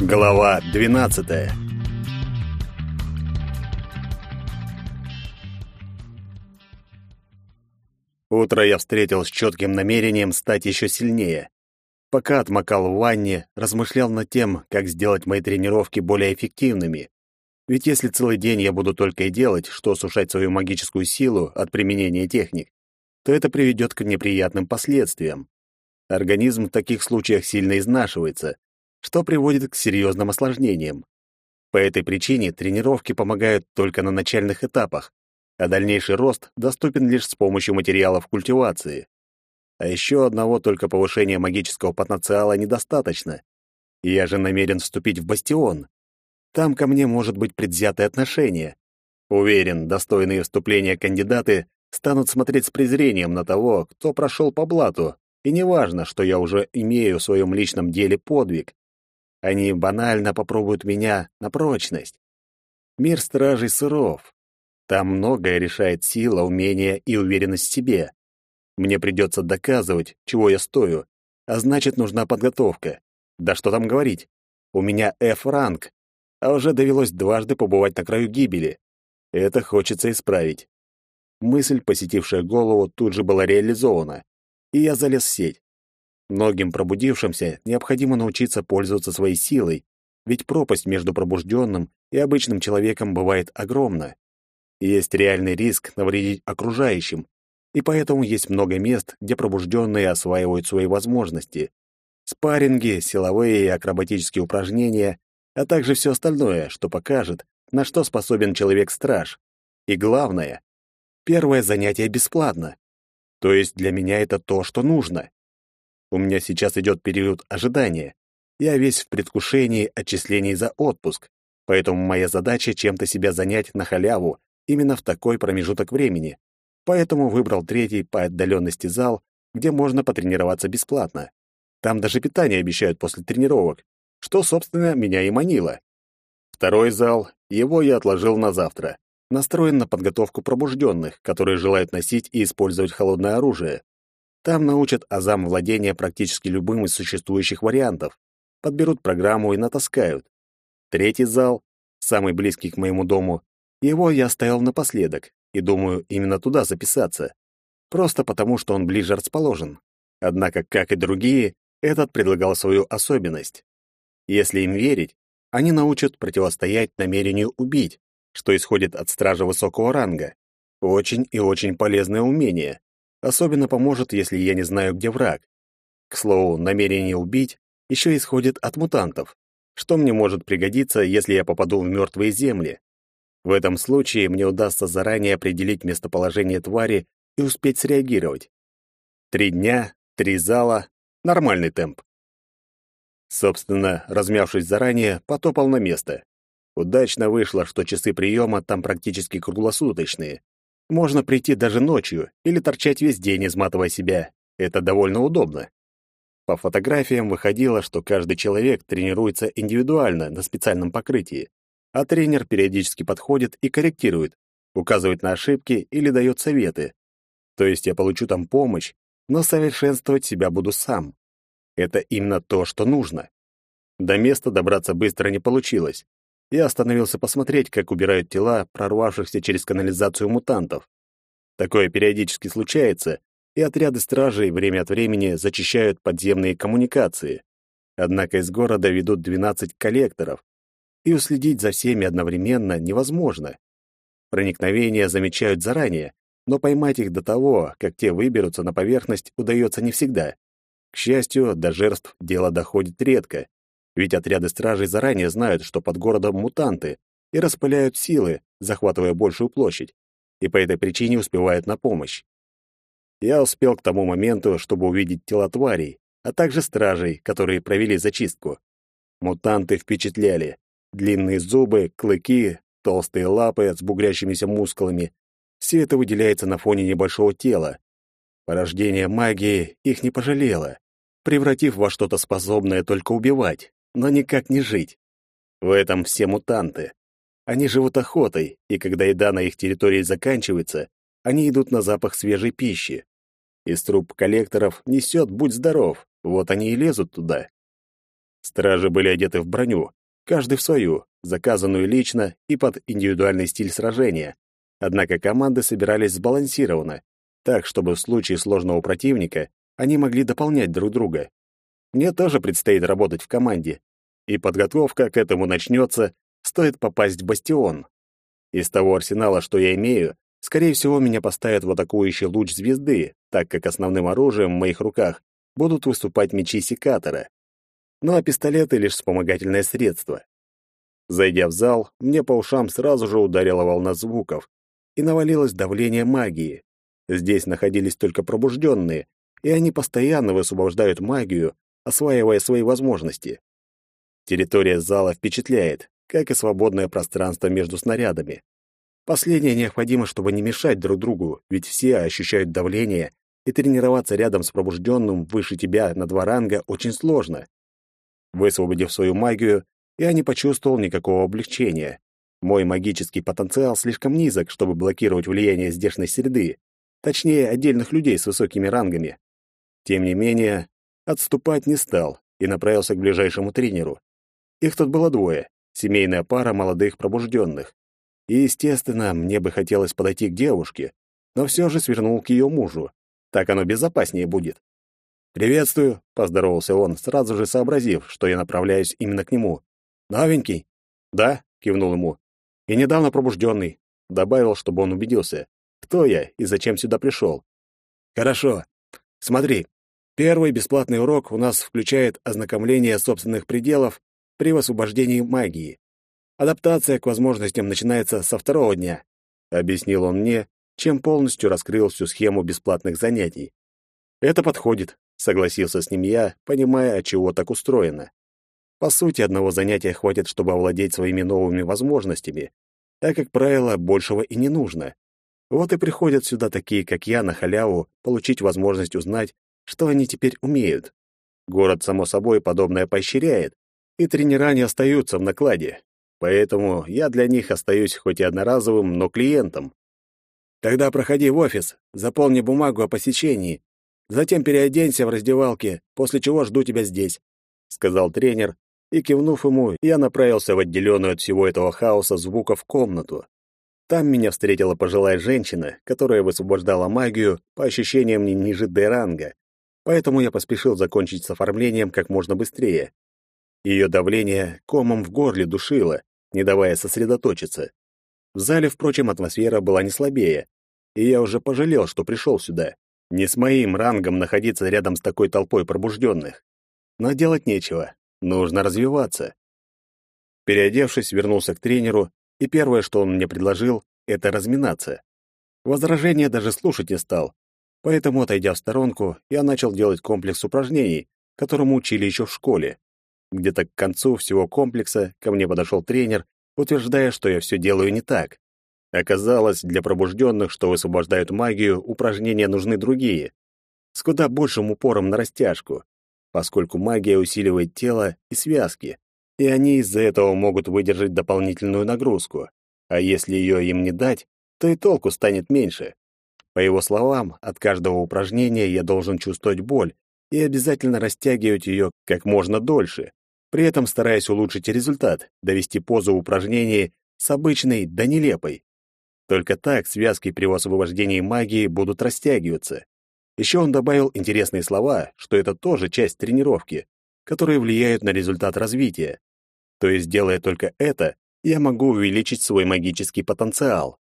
Глава 12. Утро я встретил с четким намерением стать еще сильнее. Пока отмокал в ванне, размышлял над тем, как сделать мои тренировки более эффективными. Ведь если целый день я буду только и делать, что сушать свою магическую силу от применения техник, то это приведет к неприятным последствиям. Организм в таких случаях сильно изнашивается, что приводит к серьезным осложнениям. По этой причине тренировки помогают только на начальных этапах, а дальнейший рост доступен лишь с помощью материалов культивации. А еще одного только повышения магического потенциала недостаточно. Я же намерен вступить в бастион. Там ко мне может быть предвзятое отношение. Уверен, достойные вступления кандидаты станут смотреть с презрением на того, кто прошел по блату, и неважно, что я уже имею в своем личном деле подвиг, они банально попробуют меня на прочность. Мир стражей суров. Там многое решает сила, умение и уверенность в себе. Мне придется доказывать, чего я стою, а значит, нужна подготовка. Да что там говорить? У меня F-ранг, а уже довелось дважды побывать на краю гибели. Это хочется исправить. Мысль, посетившая голову, тут же была реализована, и я залез в сеть. Многим пробудившимся необходимо научиться пользоваться своей силой, ведь пропасть между пробужденным и обычным человеком бывает огромна. Есть реальный риск навредить окружающим, и поэтому есть много мест, где пробужденные осваивают свои возможности. Спарринги, силовые и акробатические упражнения, а также все остальное, что покажет, на что способен человек-страж. И главное, первое занятие бесплатно. То есть для меня это то, что нужно. У меня сейчас идет период ожидания. Я весь в предвкушении отчислений за отпуск, поэтому моя задача чем-то себя занять на халяву именно в такой промежуток времени. Поэтому выбрал третий по отдаленности зал, где можно потренироваться бесплатно. Там даже питание обещают после тренировок, что, собственно, меня и манило. Второй зал, его я отложил на завтра. Настроен на подготовку пробужденных, которые желают носить и использовать холодное оружие. Там научат азам владения практически любым из существующих вариантов, подберут программу и натаскают. Третий зал, самый близкий к моему дому, его я оставил напоследок, и думаю, именно туда записаться. Просто потому, что он ближе расположен. Однако, как и другие, этот предлагал свою особенность. Если им верить, они научат противостоять намерению убить, что исходит от стража высокого ранга. Очень и очень полезное умение. Особенно поможет, если я не знаю, где враг. К слову, намерение убить еще исходит от мутантов, что мне может пригодиться, если я попаду в мертвые земли. В этом случае мне удастся заранее определить местоположение твари и успеть среагировать. Три дня, три зала — нормальный темп. Собственно, размявшись заранее, потопал на место. Удачно вышло, что часы приема там практически круглосуточные, можно прийти даже ночью или торчать весь день, изматывая себя. Это довольно удобно. По фотографиям выходило, что каждый человек тренируется индивидуально на специальном покрытии, а тренер периодически подходит и корректирует, указывает на ошибки или дает советы. То есть я получу там помощь, но совершенствовать себя буду сам. Это именно то, что нужно. До места добраться быстро не получилось я остановился посмотреть, как убирают тела прорвавшихся через канализацию мутантов. Такое периодически случается, и отряды стражей время от времени зачищают подземные коммуникации. Однако из города ведут 12 коллекторов, и уследить за всеми одновременно невозможно. Проникновения замечают заранее, но поймать их до того, как те выберутся на поверхность, удается не всегда. К счастью, до жертв дело доходит редко, ведь отряды стражей заранее знают, что под городом мутанты, и распыляют силы, захватывая большую площадь, и по этой причине успевают на помощь. Я успел к тому моменту, чтобы увидеть тела тварей, а также стражей, которые провели зачистку. Мутанты впечатляли. Длинные зубы, клыки, толстые лапы с бугрящимися мускулами. Все это выделяется на фоне небольшого тела. Порождение магии их не пожалело, превратив во что-то способное только убивать но никак не жить. В этом все мутанты. Они живут охотой, и когда еда на их территории заканчивается, они идут на запах свежей пищи. Из труб коллекторов несет «Будь здоров», вот они и лезут туда. Стражи были одеты в броню, каждый в свою, заказанную лично и под индивидуальный стиль сражения. Однако команды собирались сбалансированно, так, чтобы в случае сложного противника они могли дополнять друг друга. Мне тоже предстоит работать в команде, и подготовка к этому начнется, стоит попасть в бастион. Из того арсенала, что я имею, скорее всего, меня поставят в атакующий луч звезды, так как основным оружием в моих руках будут выступать мечи секатора. Ну а пистолеты — лишь вспомогательное средство. Зайдя в зал, мне по ушам сразу же ударила волна звуков, и навалилось давление магии. Здесь находились только пробужденные, и они постоянно высвобождают магию, осваивая свои возможности. Территория зала впечатляет, как и свободное пространство между снарядами. Последнее необходимо, чтобы не мешать друг другу, ведь все ощущают давление, и тренироваться рядом с пробужденным выше тебя на два ранга очень сложно. Высвободив свою магию, я не почувствовал никакого облегчения. Мой магический потенциал слишком низок, чтобы блокировать влияние здешней среды, точнее, отдельных людей с высокими рангами. Тем не менее, отступать не стал и направился к ближайшему тренеру. Их тут было двое, семейная пара молодых пробужденных. И, естественно, мне бы хотелось подойти к девушке, но все же свернул к ее мужу. Так оно безопаснее будет. «Приветствую», — поздоровался он, сразу же сообразив, что я направляюсь именно к нему. «Новенький?» «Да», — кивнул ему. «И недавно пробужденный», — добавил, чтобы он убедился. «Кто я и зачем сюда пришел?» «Хорошо. Смотри, первый бесплатный урок у нас включает ознакомление собственных пределов при высвобождении магии. Адаптация к возможностям начинается со второго дня», — объяснил он мне, чем полностью раскрыл всю схему бесплатных занятий. «Это подходит», — согласился с ним я, понимая, от чего так устроено. По сути, одного занятия хватит, чтобы овладеть своими новыми возможностями, а, как правило, большего и не нужно. Вот и приходят сюда такие, как я, на халяву, получить возможность узнать, что они теперь умеют. Город, само собой, подобное поощряет, и тренера не остаются в накладе. Поэтому я для них остаюсь хоть и одноразовым, но клиентом. Тогда проходи в офис, заполни бумагу о посещении, затем переоденься в раздевалке, после чего жду тебя здесь», — сказал тренер, и, кивнув ему, я направился в отделенную от всего этого хаоса звуков комнату. Там меня встретила пожилая женщина, которая высвобождала магию, по ощущениям не ниже Д-ранга, поэтому я поспешил закончить с оформлением как можно быстрее. Ее давление комом в горле душило, не давая сосредоточиться. В зале, впрочем, атмосфера была не слабее, и я уже пожалел, что пришел сюда. Не с моим рангом находиться рядом с такой толпой пробужденных. Но делать нечего, Нужно развиваться. Переодевшись, вернулся к тренеру, и первое, что он мне предложил, это разминаться. Возражения даже слушать не стал. Поэтому, отойдя в сторонку, я начал делать комплекс упражнений, которому учили еще в школе. Где-то к концу всего комплекса ко мне подошел тренер, утверждая, что я все делаю не так. Оказалось, для пробужденных, что высвобождают магию, упражнения нужны другие, с куда большим упором на растяжку поскольку магия усиливает тело и связки, и они из-за этого могут выдержать дополнительную нагрузку. А если ее им не дать, то и толку станет меньше. По его словам, от каждого упражнения я должен чувствовать боль и обязательно растягивать ее как можно дольше, при этом стараясь улучшить результат, довести позу упражнения с обычной до нелепой. Только так связки при освобождении магии будут растягиваться. Еще он добавил интересные слова, что это тоже часть тренировки, которые влияют на результат развития. То есть, делая только это, я могу увеличить свой магический потенциал.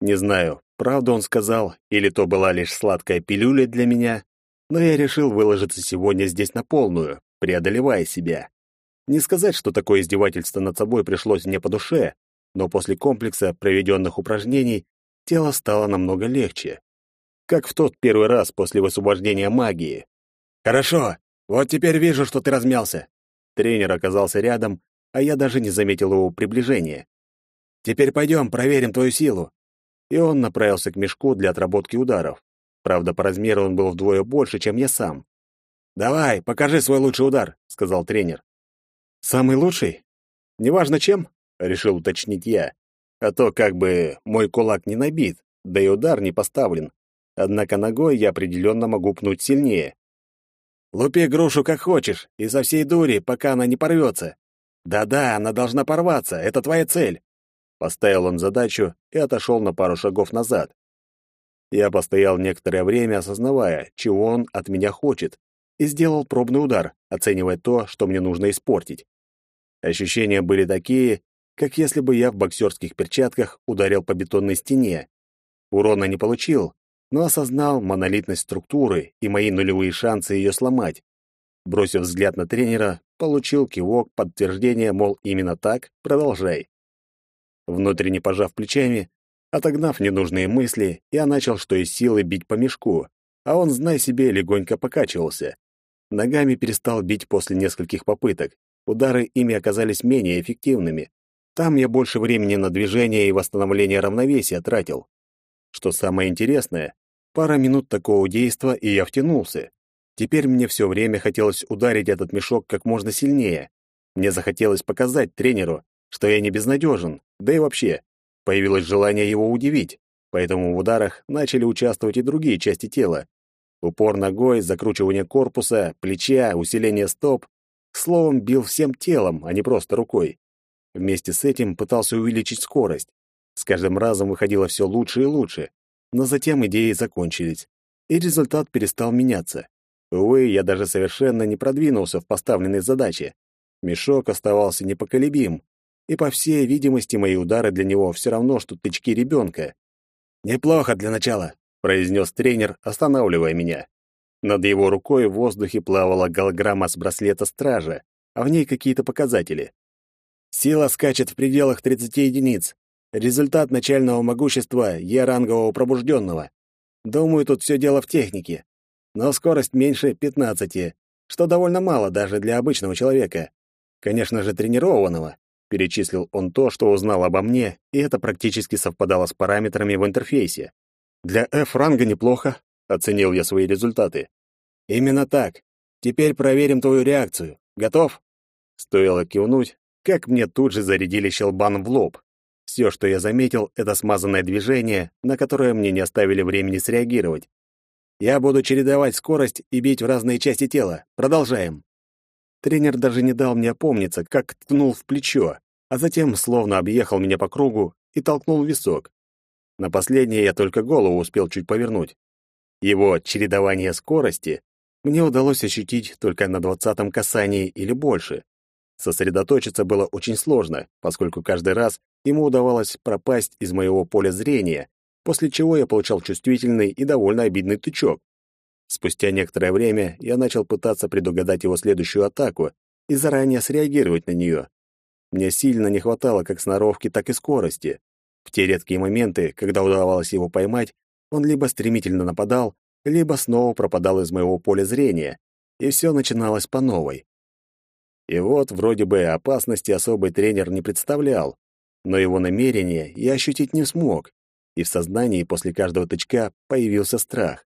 Не знаю, правду он сказал, или то была лишь сладкая пилюля для меня, но я решил выложиться сегодня здесь на полную, преодолевая себя. Не сказать, что такое издевательство над собой пришлось мне по душе, но после комплекса проведенных упражнений тело стало намного легче как в тот первый раз после высвобождения магии. «Хорошо, вот теперь вижу, что ты размялся». Тренер оказался рядом, а я даже не заметил его приближения. «Теперь пойдем, проверим твою силу». И он направился к мешку для отработки ударов. Правда, по размеру он был вдвое больше, чем я сам. «Давай, покажи свой лучший удар», — сказал тренер. «Самый лучший? Неважно чем?» — решил уточнить я. А то как бы мой кулак не набит, да и удар не поставлен. Однако ногой я определенно могу пнуть сильнее. Лупи грушу как хочешь, и со всей дури, пока она не порвется. Да-да, она должна порваться, это твоя цель. Поставил он задачу и отошел на пару шагов назад. Я постоял некоторое время, осознавая, чего он от меня хочет, и сделал пробный удар, оценивая то, что мне нужно испортить. Ощущения были такие, как если бы я в боксерских перчатках ударил по бетонной стене. Урона не получил, но осознал монолитность структуры и мои нулевые шансы ее сломать. Бросив взгляд на тренера, получил кивок подтверждения, мол, именно так, продолжай. Внутренне пожав плечами, отогнав ненужные мысли, я начал что из силы бить по мешку, а он, знай себе, легонько покачивался. Ногами перестал бить после нескольких попыток. Удары ими оказались менее эффективными. Там я больше времени на движение и восстановление равновесия тратил. Что самое интересное, пара минут такого действа, и я втянулся. Теперь мне все время хотелось ударить этот мешок как можно сильнее. Мне захотелось показать тренеру, что я не безнадежен, да и вообще. Появилось желание его удивить, поэтому в ударах начали участвовать и другие части тела. Упор ногой, закручивание корпуса, плеча, усиление стоп. Словом, бил всем телом, а не просто рукой. Вместе с этим пытался увеличить скорость. С каждым разом выходило все лучше и лучше. Но затем идеи закончились, и результат перестал меняться. Увы, я даже совершенно не продвинулся в поставленной задаче. Мешок оставался непоколебим, и, по всей видимости, мои удары для него все равно, что тычки ребенка. «Неплохо для начала», — произнес тренер, останавливая меня. Над его рукой в воздухе плавала голограмма с браслета стража, а в ней какие-то показатели. Сила скачет в пределах 30 единиц. Результат начального могущества Е-рангового пробужденного. Думаю, тут все дело в технике но скорость меньше 15, что довольно мало даже для обычного человека. Конечно же, тренированного. Перечислил он то, что узнал обо мне, и это практически совпадало с параметрами в интерфейсе. Для F-ранга неплохо, оценил я свои результаты. Именно так. Теперь проверим твою реакцию. Готов? Стоило кивнуть, как мне тут же зарядили щелбан в лоб. Все, что я заметил, это смазанное движение, на которое мне не оставили времени среагировать. Я буду чередовать скорость и бить в разные части тела. Продолжаем. Тренер даже не дал мне опомниться, как ткнул в плечо, а затем словно объехал меня по кругу и толкнул в висок. На последнее я только голову успел чуть повернуть. Его чередование скорости мне удалось ощутить только на двадцатом касании или больше. Сосредоточиться было очень сложно, поскольку каждый раз ему удавалось пропасть из моего поля зрения, после чего я получал чувствительный и довольно обидный тычок. Спустя некоторое время я начал пытаться предугадать его следующую атаку и заранее среагировать на нее. Мне сильно не хватало как сноровки, так и скорости. В те редкие моменты, когда удавалось его поймать, он либо стремительно нападал, либо снова пропадал из моего поля зрения, и все начиналось по новой. И вот, вроде бы, опасности особый тренер не представлял, но его намерение я ощутить не смог, и в сознании после каждого тычка появился страх.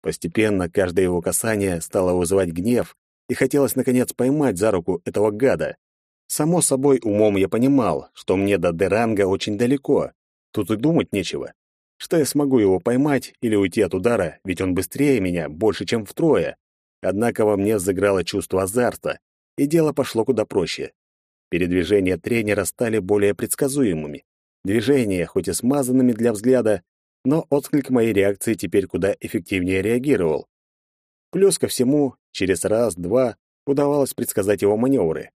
Постепенно каждое его касание стало вызывать гнев, и хотелось, наконец, поймать за руку этого гада. Само собой, умом я понимал, что мне до Деранга очень далеко. Тут и думать нечего. Что я смогу его поймать или уйти от удара, ведь он быстрее меня, больше, чем втрое. Однако во мне заграло чувство азарта, и дело пошло куда проще. Передвижения тренера стали более предсказуемыми. Движения, хоть и смазанными для взгляда, но отклик моей реакции теперь куда эффективнее реагировал. Плюс ко всему, через раз-два удавалось предсказать его маневры.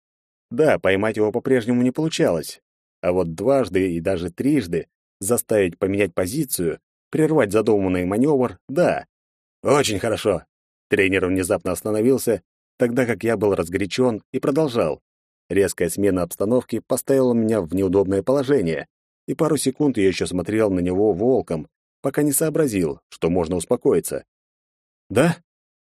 Да, поймать его по-прежнему не получалось, а вот дважды и даже трижды заставить поменять позицию, прервать задуманный маневр — да. Очень хорошо. Тренер внезапно остановился, тогда как я был разгорячен и продолжал. Резкая смена обстановки поставила меня в неудобное положение, и пару секунд я еще смотрел на него волком, пока не сообразил, что можно успокоиться. «Да?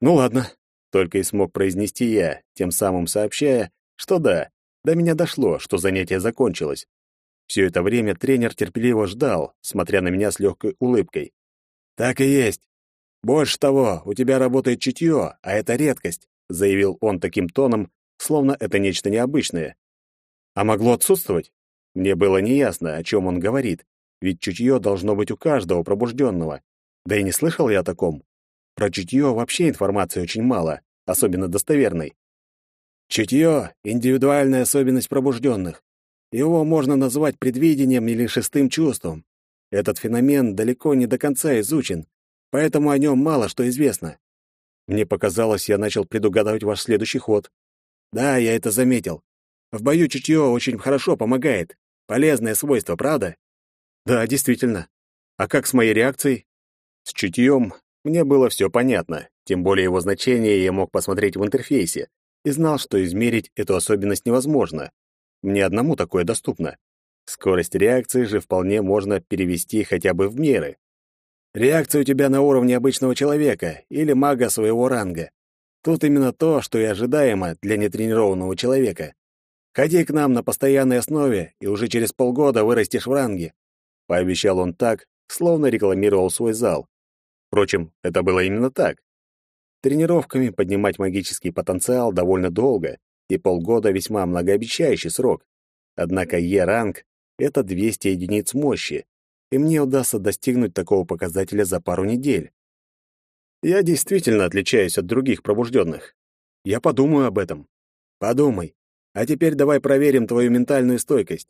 Ну ладно», — только и смог произнести я, тем самым сообщая, что да, до меня дошло, что занятие закончилось. Все это время тренер терпеливо ждал, смотря на меня с легкой улыбкой. «Так и есть. Больше того, у тебя работает чутье, а это редкость», — заявил он таким тоном, словно это нечто необычное. «А могло отсутствовать? Мне было неясно, о чем он говорит, ведь чутье должно быть у каждого пробужденного. Да и не слышал я о таком. Про чутье вообще информации очень мало, особенно достоверной. Чутье — индивидуальная особенность пробужденных. Его можно назвать предвидением или шестым чувством. Этот феномен далеко не до конца изучен, поэтому о нем мало что известно. Мне показалось, я начал предугадывать ваш следующий ход. Да, я это заметил. В бою чутье очень хорошо помогает. Полезное свойство, правда? Да, действительно. А как с моей реакцией? С чутьем мне было все понятно, тем более его значение я мог посмотреть в интерфейсе и знал, что измерить эту особенность невозможно. Мне одному такое доступно. Скорость реакции же вполне можно перевести хотя бы в меры. Реакция у тебя на уровне обычного человека или мага своего ранга. Тут именно то, что и ожидаемо для нетренированного человека. Ходи к нам на постоянной основе, и уже через полгода вырастешь в ранге. Пообещал он так, словно рекламировал свой зал. Впрочем, это было именно так. Тренировками поднимать магический потенциал довольно долго, и полгода весьма многообещающий срок. Однако Е-ранг — это 200 единиц мощи, и мне удастся достигнуть такого показателя за пару недель. Я действительно отличаюсь от других пробужденных. Я подумаю об этом. Подумай. А теперь давай проверим твою ментальную стойкость.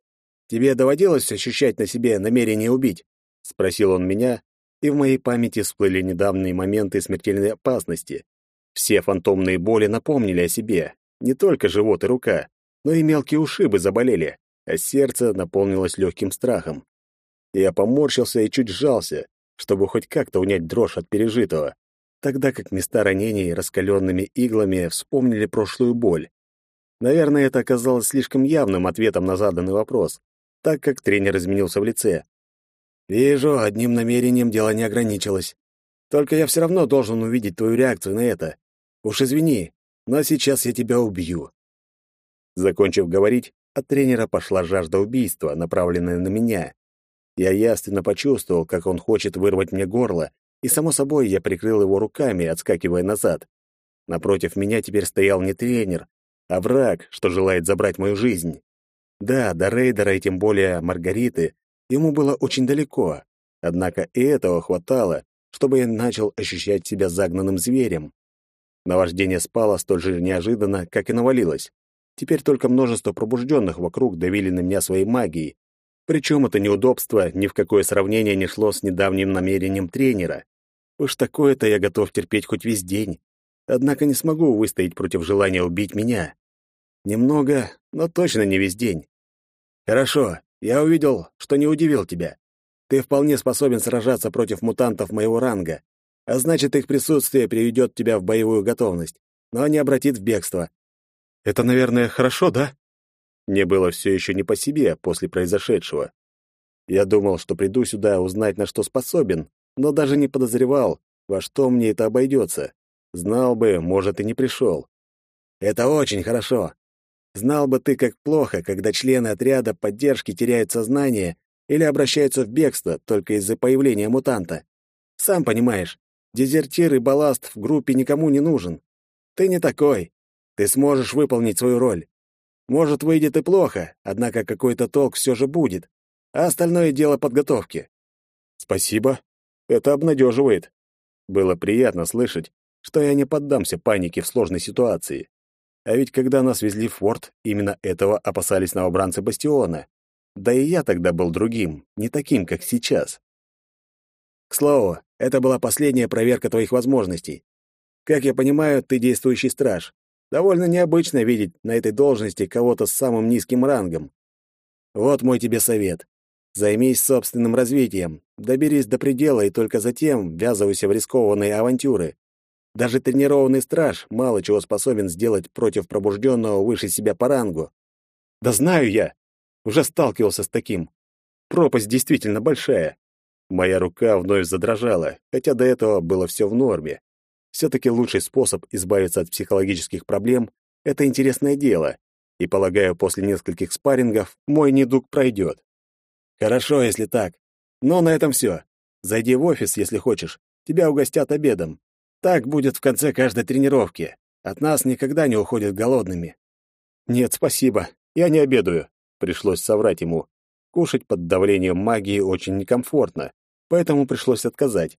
Тебе доводилось ощущать на себе намерение убить? Спросил он меня, и в моей памяти всплыли недавние моменты смертельной опасности. Все фантомные боли напомнили о себе. Не только живот и рука, но и мелкие ушибы заболели, а сердце наполнилось легким страхом. Я поморщился и чуть сжался, чтобы хоть как-то унять дрожь от пережитого, тогда как места ранений раскаленными иглами вспомнили прошлую боль. Наверное, это оказалось слишком явным ответом на заданный вопрос, так как тренер изменился в лице. «Вижу, одним намерением дело не ограничилось. Только я все равно должен увидеть твою реакцию на это. Уж извини, но сейчас я тебя убью». Закончив говорить, от тренера пошла жажда убийства, направленная на меня. Я ясно почувствовал, как он хочет вырвать мне горло, и, само собой, я прикрыл его руками, отскакивая назад. Напротив меня теперь стоял не тренер, а враг, что желает забрать мою жизнь. Да, до Рейдера и тем более Маргариты ему было очень далеко, однако и этого хватало, чтобы я начал ощущать себя загнанным зверем. Наваждение спало столь же неожиданно, как и навалилось. Теперь только множество пробужденных вокруг давили на меня своей магией, причем это неудобство ни в какое сравнение не шло с недавним намерением тренера. Уж такое-то я готов терпеть хоть весь день. Однако не смогу выстоять против желания убить меня. Немного, но точно не весь день. Хорошо, я увидел, что не удивил тебя. Ты вполне способен сражаться против мутантов моего ранга, а значит, их присутствие приведет тебя в боевую готовность, но не обратит в бегство. Это, наверное, хорошо, да? Мне было все еще не по себе после произошедшего. Я думал, что приду сюда узнать, на что способен, но даже не подозревал, во что мне это обойдется. Знал бы, может, и не пришел. Это очень хорошо. Знал бы ты, как плохо, когда члены отряда поддержки теряют сознание или обращаются в бегство только из-за появления мутанта. Сам понимаешь, дезертир и балласт в группе никому не нужен. Ты не такой. Ты сможешь выполнить свою роль. Может, выйдет и плохо, однако какой-то толк все же будет, а остальное дело подготовки. Спасибо. Это обнадеживает. Было приятно слышать, что я не поддамся панике в сложной ситуации. А ведь когда нас везли в форт, именно этого опасались новобранцы Бастиона. Да и я тогда был другим, не таким, как сейчас. К слову, это была последняя проверка твоих возможностей. Как я понимаю, ты действующий страж. Довольно необычно видеть на этой должности кого-то с самым низким рангом. Вот мой тебе совет. Займись собственным развитием, доберись до предела и только затем ввязывайся в рискованные авантюры. Даже тренированный страж мало чего способен сделать против пробужденного выше себя по рангу. Да знаю я. Уже сталкивался с таким. Пропасть действительно большая. Моя рука вновь задрожала, хотя до этого было все в норме. Все-таки лучший способ избавиться от психологических проблем — это интересное дело, и, полагаю, после нескольких спаррингов мой недуг пройдет. Хорошо, если так. Но на этом все. Зайди в офис, если хочешь. Тебя угостят обедом. Так будет в конце каждой тренировки. От нас никогда не уходят голодными. Нет, спасибо. Я не обедаю. Пришлось соврать ему. Кушать под давлением магии очень некомфортно, поэтому пришлось отказать.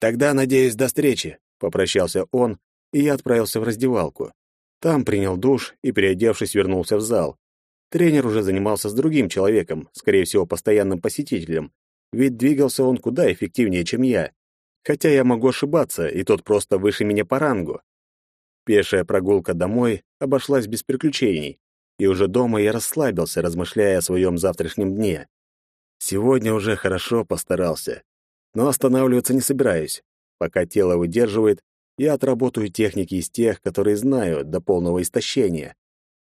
Тогда, надеюсь, до встречи. Попрощался он и я отправился в раздевалку. Там принял душ и, переодевшись, вернулся в зал. Тренер уже занимался с другим человеком, скорее всего, постоянным посетителем, ведь двигался он куда эффективнее, чем я. Хотя я могу ошибаться, и тот просто выше меня по рангу. Пешая прогулка домой обошлась без приключений, и уже дома я расслабился, размышляя о своем завтрашнем дне. Сегодня уже хорошо постарался, но останавливаться не собираюсь. Пока тело выдерживает, я отработаю техники из тех, которые знаю, до полного истощения.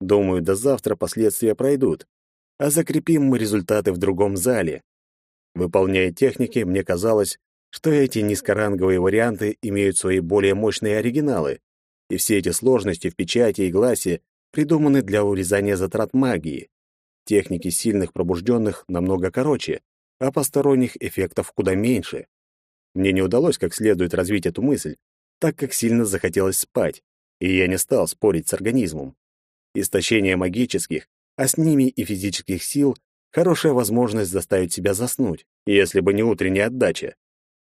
Думаю, до завтра последствия пройдут, а закрепим мы результаты в другом зале. Выполняя техники, мне казалось, что эти низкоранговые варианты имеют свои более мощные оригиналы, и все эти сложности в печати и гласе придуманы для урезания затрат магии. Техники сильных пробужденных намного короче, а посторонних эффектов куда меньше. Мне не удалось как следует развить эту мысль, так как сильно захотелось спать, и я не стал спорить с организмом. Истощение магических, а с ними и физических сил — хорошая возможность заставить себя заснуть, если бы не утренняя отдача.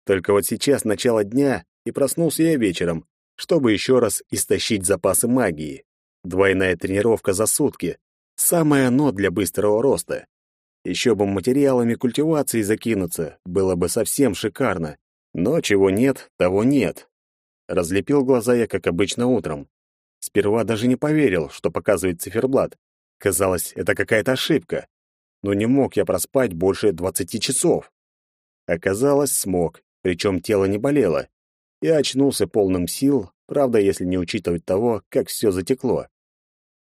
Только вот сейчас начало дня, и проснулся я вечером, чтобы еще раз истощить запасы магии. Двойная тренировка за сутки — самое оно для быстрого роста. Еще бы материалами культивации закинуться, было бы совсем шикарно. Но чего нет, того нет. Разлепил глаза я, как обычно, утром. Сперва даже не поверил, что показывает циферблат. Казалось, это какая-то ошибка. Но не мог я проспать больше двадцати часов. Оказалось, смог, причем тело не болело. Я очнулся полным сил, правда, если не учитывать того, как все затекло.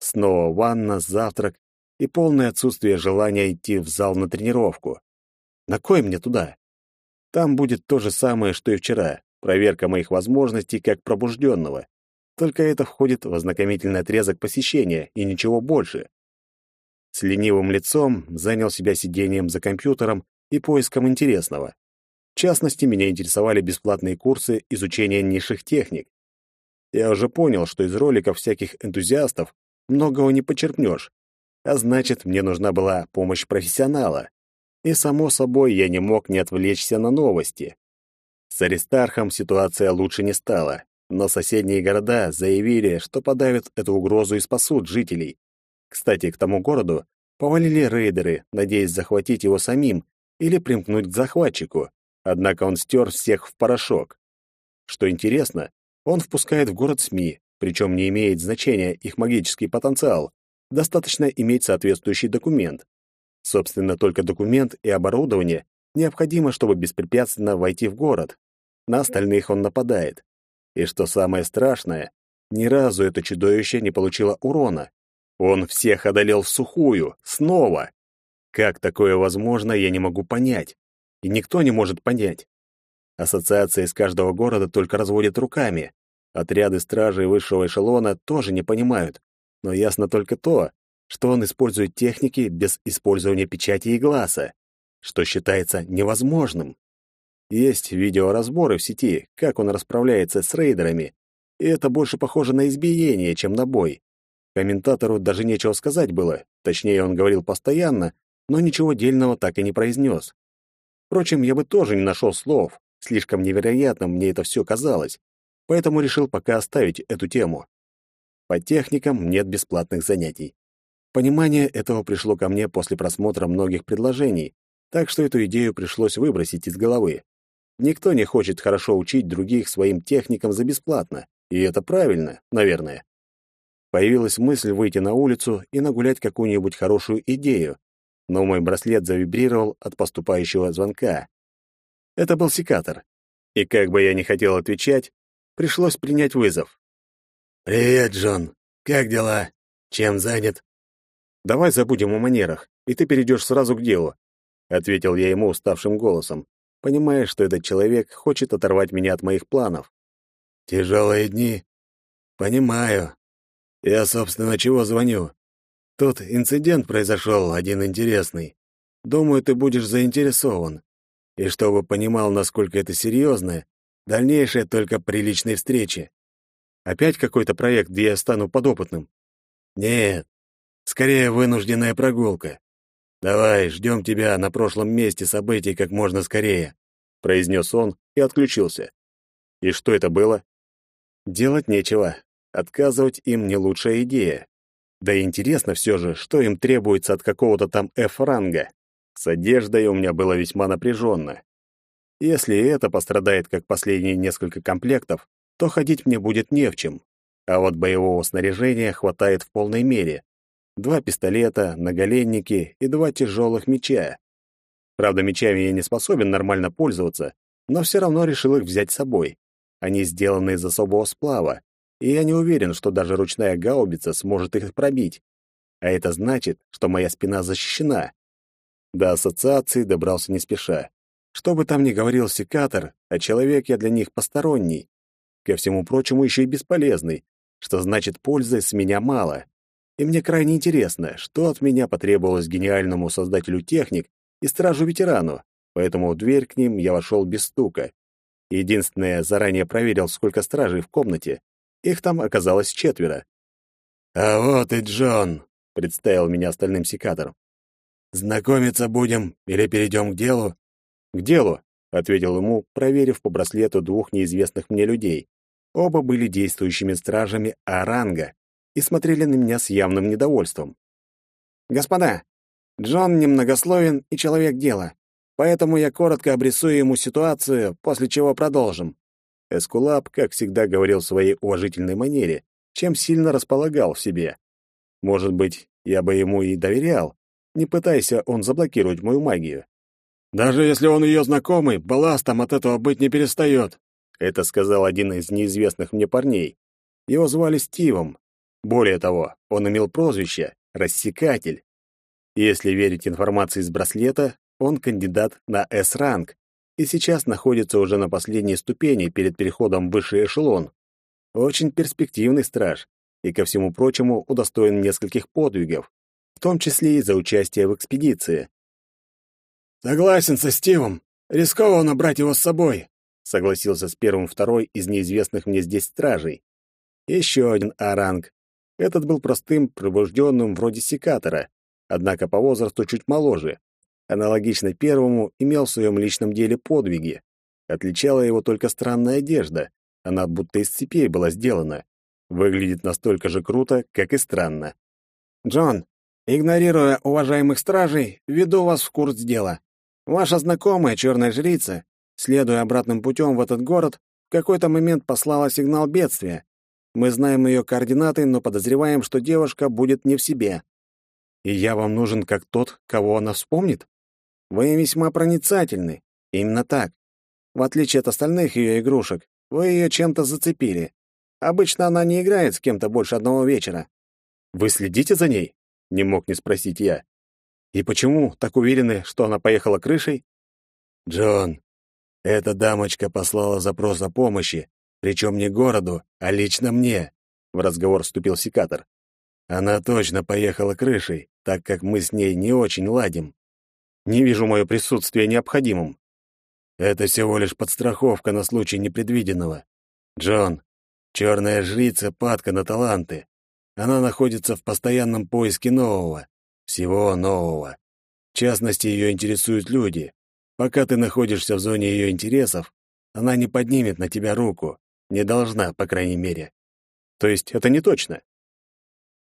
Снова ванна, завтрак и полное отсутствие желания идти в зал на тренировку. На кой мне туда? Там будет то же самое, что и вчера проверка моих возможностей как пробужденного. Только это входит в ознакомительный отрезок посещения и ничего больше. С ленивым лицом занял себя сидением за компьютером и поиском интересного. В частности, меня интересовали бесплатные курсы изучения низших техник. Я уже понял, что из роликов всяких энтузиастов многого не почерпнешь, а значит, мне нужна была помощь профессионала. И, само собой, я не мог не отвлечься на новости. С Аристархом ситуация лучше не стала, но соседние города заявили, что подавят эту угрозу и спасут жителей. Кстати, к тому городу повалили рейдеры, надеясь захватить его самим или примкнуть к захватчику, однако он стер всех в порошок. Что интересно, он впускает в город СМИ, причем не имеет значения их магический потенциал, достаточно иметь соответствующий документ. Собственно, только документ и оборудование необходимо, чтобы беспрепятственно войти в город, на остальных он нападает. И что самое страшное, ни разу это чудовище не получило урона. Он всех одолел в сухую, снова. Как такое возможно, я не могу понять. И никто не может понять. Ассоциация из каждого города только разводит руками. Отряды стражей высшего эшелона тоже не понимают. Но ясно только то, что он использует техники без использования печати и глаза, что считается невозможным. Есть видеоразборы в сети, как он расправляется с рейдерами, и это больше похоже на избиение, чем на бой. Комментатору даже нечего сказать было, точнее, он говорил постоянно, но ничего дельного так и не произнес. Впрочем, я бы тоже не нашел слов, слишком невероятным мне это все казалось, поэтому решил пока оставить эту тему. По техникам нет бесплатных занятий. Понимание этого пришло ко мне после просмотра многих предложений, так что эту идею пришлось выбросить из головы. Никто не хочет хорошо учить других своим техникам за бесплатно, и это правильно, наверное. Появилась мысль выйти на улицу и нагулять какую-нибудь хорошую идею, но мой браслет завибрировал от поступающего звонка. Это был секатор, и как бы я ни хотел отвечать, пришлось принять вызов. «Привет, Джон. Как дела? Чем занят?» «Давай забудем о манерах, и ты перейдешь сразу к делу», — ответил я ему уставшим голосом понимая, что этот человек хочет оторвать меня от моих планов. «Тяжелые дни?» «Понимаю. Я, собственно, чего звоню? Тут инцидент произошел, один интересный. Думаю, ты будешь заинтересован. И чтобы понимал, насколько это серьезно, дальнейшее только при личной встрече. Опять какой-то проект, где я стану подопытным? Нет, скорее вынужденная прогулка. «Давай, ждем тебя на прошлом месте событий как можно скорее», — произнес он и отключился. И что это было? Делать нечего. Отказывать им не лучшая идея. Да и интересно все же, что им требуется от какого-то там F-ранга. С одеждой у меня было весьма напряженно. Если это пострадает, как последние несколько комплектов, то ходить мне будет не в чем. А вот боевого снаряжения хватает в полной мере. Два пистолета, наголенники и два тяжелых меча. Правда, мечами я не способен нормально пользоваться, но все равно решил их взять с собой. Они сделаны из особого сплава, и я не уверен, что даже ручная гаубица сможет их пробить. А это значит, что моя спина защищена. До ассоциации добрался не спеша. Что бы там ни говорил секатор, а человек я для них посторонний. Ко всему прочему, еще и бесполезный, что значит пользы с меня мало. И мне крайне интересно, что от меня потребовалось гениальному создателю техник и стражу-ветерану, поэтому в дверь к ним я вошел без стука. Единственное, заранее проверил, сколько стражей в комнате. Их там оказалось четверо. «А вот и Джон», — представил меня остальным секатором. «Знакомиться будем или перейдем к делу?» «К делу», — ответил ему, проверив по браслету двух неизвестных мне людей. Оба были действующими стражами Аранга и смотрели на меня с явным недовольством. «Господа, Джон немногословен и человек дела, поэтому я коротко обрисую ему ситуацию, после чего продолжим». Эскулап, как всегда, говорил в своей уважительной манере, чем сильно располагал в себе. Может быть, я бы ему и доверял, не пытайся он заблокировать мою магию. «Даже если он ее знакомый, балластом от этого быть не перестает», — это сказал один из неизвестных мне парней. Его звали Стивом. Более того, он имел прозвище «Рассекатель». Если верить информации из браслета, он кандидат на С-ранг и сейчас находится уже на последней ступени перед переходом в высший эшелон. Очень перспективный страж и, ко всему прочему, удостоен нескольких подвигов в том числе и за участие в экспедиции. «Согласен со Стивом. Рискованно брать его с собой», — согласился с первым второй из неизвестных мне здесь стражей. Еще один А-ранг. Этот был простым, пробужденным вроде секатора, однако по возрасту чуть моложе. Аналогично первому имел в своем личном деле подвиги. Отличала его только странная одежда. Она будто из цепей была сделана. Выглядит настолько же круто, как и странно. «Джон, Игнорируя уважаемых стражей, веду вас в курс дела. Ваша знакомая, черная жрица, следуя обратным путем в этот город, в какой-то момент послала сигнал бедствия. Мы знаем ее координаты, но подозреваем, что девушка будет не в себе. И я вам нужен как тот, кого она вспомнит? Вы весьма проницательны. Именно так. В отличие от остальных ее игрушек, вы ее чем-то зацепили. Обычно она не играет с кем-то больше одного вечера. Вы следите за ней? не мог не спросить я. И почему так уверены, что она поехала крышей? Джон, эта дамочка послала запрос о помощи, причем не городу, а лично мне, в разговор вступил секатор. Она точно поехала крышей, так как мы с ней не очень ладим. Не вижу мое присутствие необходимым. Это всего лишь подстраховка на случай непредвиденного. Джон, черная жрица падка на таланты. Она находится в постоянном поиске нового, всего нового. В частности, ее интересуют люди. Пока ты находишься в зоне ее интересов, она не поднимет на тебя руку. Не должна, по крайней мере. То есть это не точно.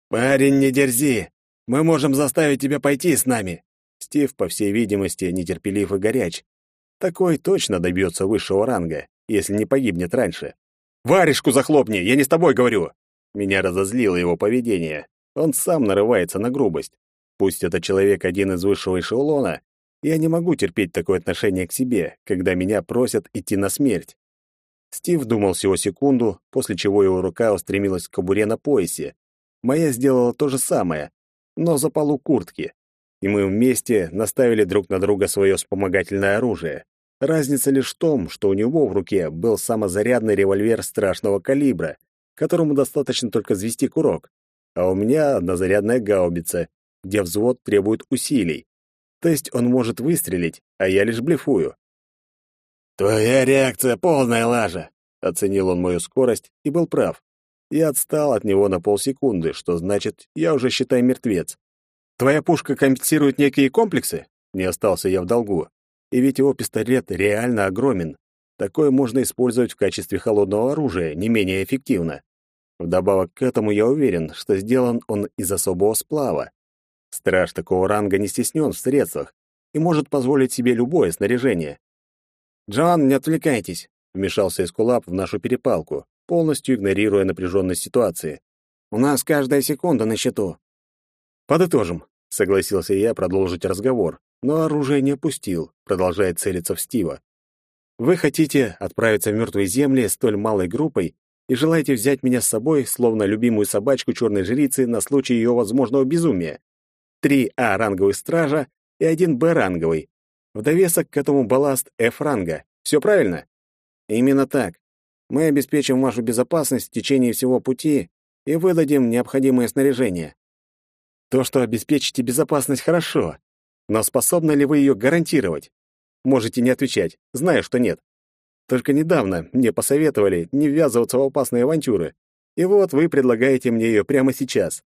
«Парень, не дерзи! Мы можем заставить тебя пойти с нами!» Стив, по всей видимости, нетерпелив и горяч. Такой точно добьется высшего ранга, если не погибнет раньше. «Варежку захлопни! Я не с тобой говорю!» Меня разозлило его поведение. Он сам нарывается на грубость. Пусть это человек один из высшего эшелона, я не могу терпеть такое отношение к себе, когда меня просят идти на смерть. Стив думал всего секунду, после чего его рука устремилась к кобуре на поясе. Моя сделала то же самое, но за полу куртки. И мы вместе наставили друг на друга свое вспомогательное оружие. Разница лишь в том, что у него в руке был самозарядный револьвер страшного калибра, которому достаточно только взвести курок, а у меня однозарядная гаубица, где взвод требует усилий. То есть он может выстрелить, а я лишь блефую. «Твоя реакция полная лажа», — оценил он мою скорость и был прав. Я отстал от него на полсекунды, что значит, я уже, считай, мертвец. «Твоя пушка компенсирует некие комплексы?» Не остался я в долгу. И ведь его пистолет реально огромен. Такое можно использовать в качестве холодного оружия, не менее эффективно. Вдобавок к этому я уверен, что сделан он из особого сплава. Страж такого ранга не стеснен в средствах и может позволить себе любое снаряжение. «Джон, не отвлекайтесь», — вмешался Эскулап в нашу перепалку, полностью игнорируя напряженность ситуации. «У нас каждая секунда на счету». «Подытожим», — согласился я продолжить разговор, но оружие не опустил, продолжая целиться в Стива. «Вы хотите отправиться в мертвые земли столь малой группой и желаете взять меня с собой, словно любимую собачку черной жрицы на случай ее возможного безумия. Три А-ранговых стража и один Б-ранговый. В довесок к этому балласт F-ранга. Все правильно? Именно так. Мы обеспечим вашу безопасность в течение всего пути и выдадим необходимое снаряжение. То, что обеспечите безопасность, хорошо. Но способны ли вы ее гарантировать? Можете не отвечать. Знаю, что нет. Только недавно мне посоветовали не ввязываться в опасные авантюры. И вот вы предлагаете мне ее прямо сейчас.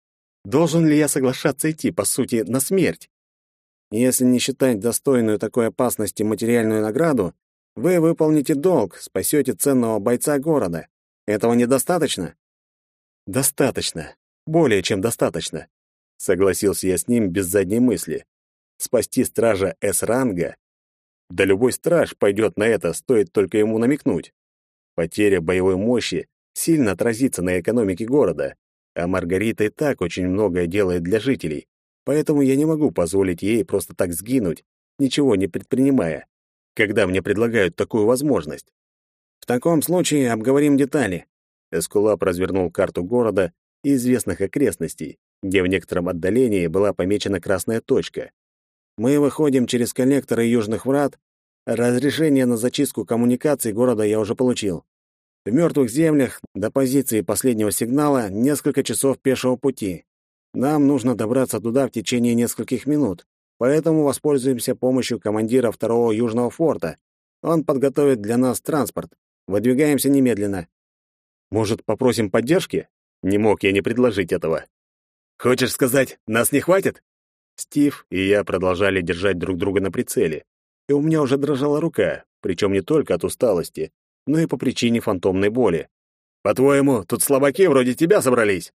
Должен ли я соглашаться идти, по сути, на смерть? Если не считать достойную такой опасности материальную награду, вы выполните долг, спасете ценного бойца города. Этого недостаточно? Достаточно. Более чем достаточно. Согласился я с ним без задней мысли. Спасти стража С-ранга да любой страж пойдет на это, стоит только ему намекнуть. Потеря боевой мощи сильно отразится на экономике города, а Маргарита и так очень многое делает для жителей, поэтому я не могу позволить ей просто так сгинуть, ничего не предпринимая, когда мне предлагают такую возможность. В таком случае обговорим детали. Эскулап развернул карту города и известных окрестностей, где в некотором отдалении была помечена красная точка. Мы выходим через коллекторы южных врат. Разрешение на зачистку коммуникаций города я уже получил. В мертвых землях до позиции последнего сигнала несколько часов пешего пути. Нам нужно добраться туда в течение нескольких минут, поэтому воспользуемся помощью командира второго южного форта. Он подготовит для нас транспорт. Выдвигаемся немедленно. Может, попросим поддержки? Не мог я не предложить этого. Хочешь сказать, нас не хватит? Стив и я продолжали держать друг друга на прицеле, и у меня уже дрожала рука, причем не только от усталости, но и по причине фантомной боли. «По-твоему, тут слабаки вроде тебя собрались?»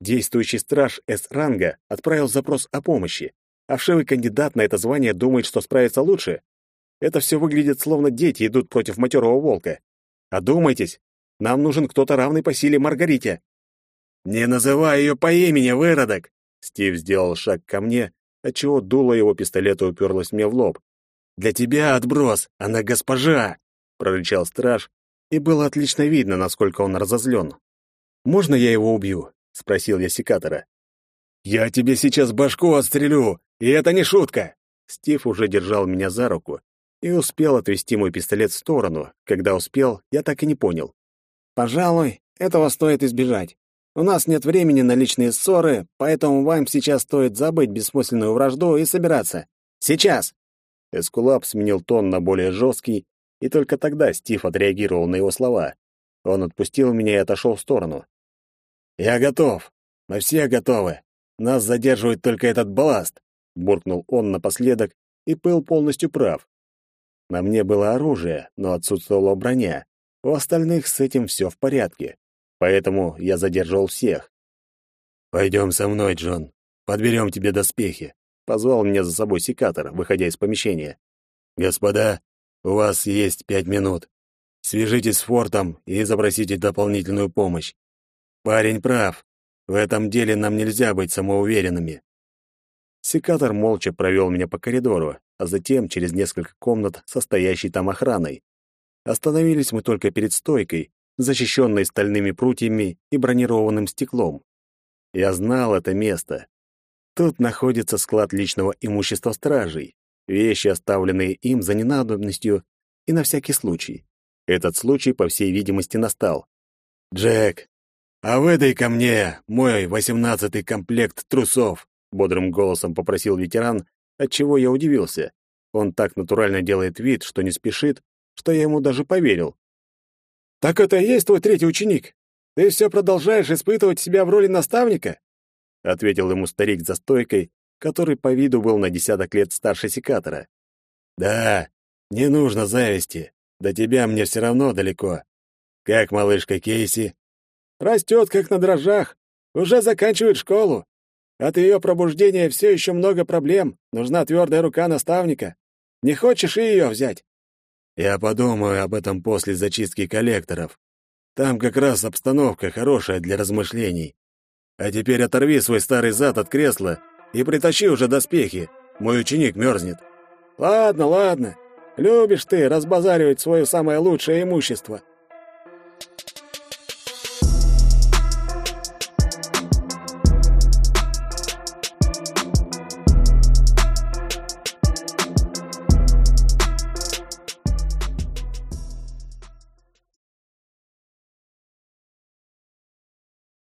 Действующий страж С-ранга отправил запрос о помощи, а вшивый кандидат на это звание думает, что справится лучше. Это все выглядит, словно дети идут против матерого волка. Одумайтесь, нам нужен кто-то равный по силе Маргарите. «Не называй ее по имени, выродок!» Стив сделал шаг ко мне, отчего дуло его пистолета уперлось мне в лоб. «Для тебя, отброс, она госпожа!» — прорычал страж, и было отлично видно, насколько он разозлен. «Можно я его убью?» — спросил я секатора. «Я тебе сейчас башку отстрелю, и это не шутка!» Стив уже держал меня за руку и успел отвести мой пистолет в сторону. Когда успел, я так и не понял. «Пожалуй, этого стоит избежать. У нас нет времени на личные ссоры, поэтому вам сейчас стоит забыть бессмысленную вражду и собираться. Сейчас!» Эскулап сменил тон на более жесткий, и только тогда Стив отреагировал на его слова. Он отпустил меня и отошел в сторону. «Я готов. Мы все готовы. Нас задерживает только этот балласт», — буркнул он напоследок и был полностью прав. На мне было оружие, но отсутствовала броня. У остальных с этим все в порядке поэтому я задерживал всех. «Пойдем со мной, Джон. Подберем тебе доспехи», — позвал меня за собой секатор, выходя из помещения. «Господа, у вас есть пять минут. Свяжитесь с фортом и запросите дополнительную помощь. Парень прав. В этом деле нам нельзя быть самоуверенными». Секатор молча провел меня по коридору, а затем через несколько комнат, состоящей там охраной. Остановились мы только перед стойкой, защищенной стальными прутьями и бронированным стеклом. Я знал это место. Тут находится склад личного имущества стражей, вещи, оставленные им за ненадобностью и на всякий случай. Этот случай, по всей видимости, настал. «Джек, а выдай ко мне мой восемнадцатый комплект трусов», бодрым голосом попросил ветеран, отчего я удивился. Он так натурально делает вид, что не спешит, что я ему даже поверил. «Так это и есть твой третий ученик? Ты все продолжаешь испытывать себя в роли наставника?» — ответил ему старик за стойкой, который по виду был на десяток лет старше секатора. «Да, не нужно зависти. До тебя мне все равно далеко. Как малышка Кейси? Растет, как на дрожжах. Уже заканчивает школу. От ее пробуждения все еще много проблем. Нужна твердая рука наставника. Не хочешь и ее взять? Я подумаю об этом после зачистки коллекторов. Там как раз обстановка хорошая для размышлений. А теперь оторви свой старый зад от кресла и притащи уже доспехи. Мой ученик мерзнет». «Ладно, ладно. Любишь ты разбазаривать свое самое лучшее имущество».